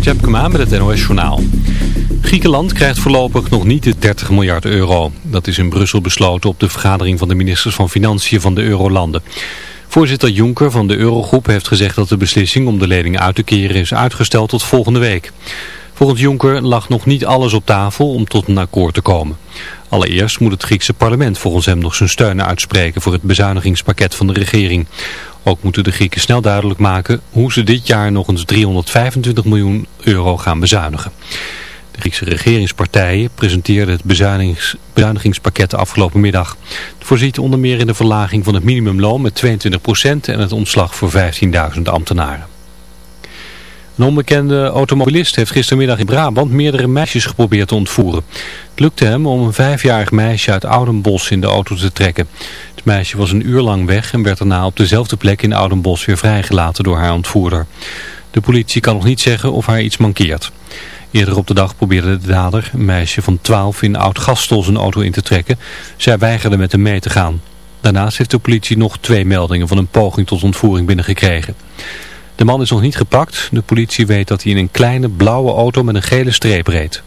Jeroen Tjepkema met het NOS Journaal. Griekenland krijgt voorlopig nog niet de 30 miljard euro. Dat is in Brussel besloten op de vergadering van de ministers van Financiën van de eurolanden. Voorzitter Juncker van de Eurogroep heeft gezegd dat de beslissing om de lening uit te keren is uitgesteld tot volgende week. Volgens Juncker lag nog niet alles op tafel om tot een akkoord te komen. Allereerst moet het Griekse parlement volgens hem nog zijn steun uitspreken voor het bezuinigingspakket van de regering. Ook moeten de Grieken snel duidelijk maken hoe ze dit jaar nog eens 325 miljoen euro gaan bezuinigen. De Griekse regeringspartijen presenteerden het bezuinigings, bezuinigingspakket afgelopen middag. Het voorziet onder meer in de verlaging van het minimumloon met 22% en het ontslag voor 15.000 ambtenaren. Een onbekende automobilist heeft gistermiddag in Brabant meerdere meisjes geprobeerd te ontvoeren. Het lukte hem om een vijfjarig meisje uit Oudenbos in de auto te trekken. Het meisje was een uur lang weg en werd daarna op dezelfde plek in Oudenbos weer vrijgelaten door haar ontvoerder. De politie kan nog niet zeggen of haar iets mankeert. Eerder op de dag probeerde de dader, een meisje van 12, in Oud-Gastel zijn auto in te trekken. Zij weigerde met hem mee te gaan. Daarnaast heeft de politie nog twee meldingen van een poging tot ontvoering binnengekregen. De man is nog niet gepakt. De politie weet dat hij in een kleine blauwe auto met een gele streep reed.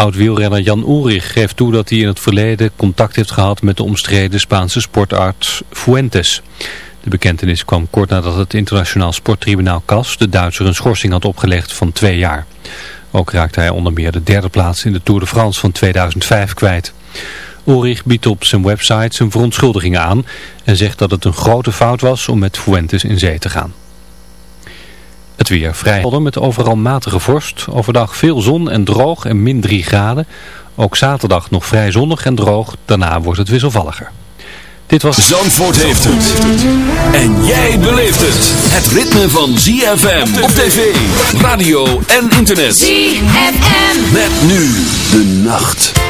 Oud-wielrenner Jan Ulrich geeft toe dat hij in het verleden contact heeft gehad met de omstreden Spaanse sportarts Fuentes. De bekentenis kwam kort nadat het internationaal sporttribunaal CAS de Duitser een schorsing had opgelegd van twee jaar. Ook raakte hij onder meer de derde plaats in de Tour de France van 2005 kwijt. Ulrich biedt op zijn website zijn verontschuldigingen aan en zegt dat het een grote fout was om met Fuentes in zee te gaan. Het weer vrij helder met overal matige vorst. Overdag veel zon en droog en min 3 graden. Ook zaterdag nog vrij zonnig en droog. Daarna wordt het wisselvalliger. Dit was... Zandvoort heeft het. En jij beleeft het. Het ritme van ZFM op tv, radio en internet. ZFM. Met nu de nacht.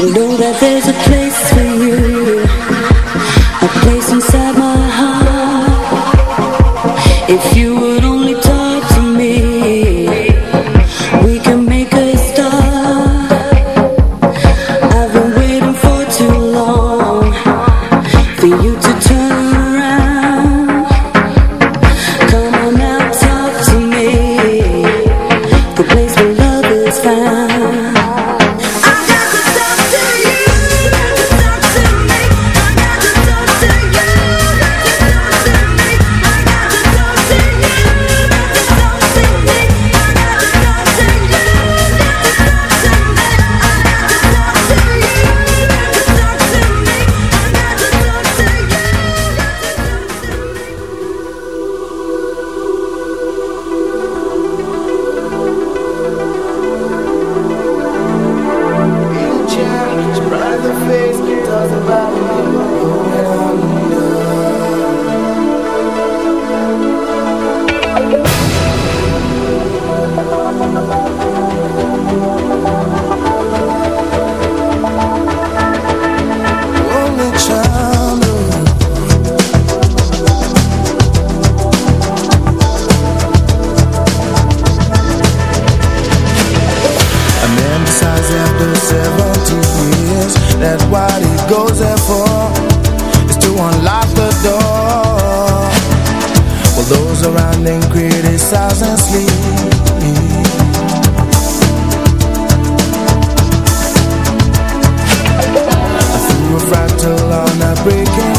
You know that there's a place for you,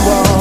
wall,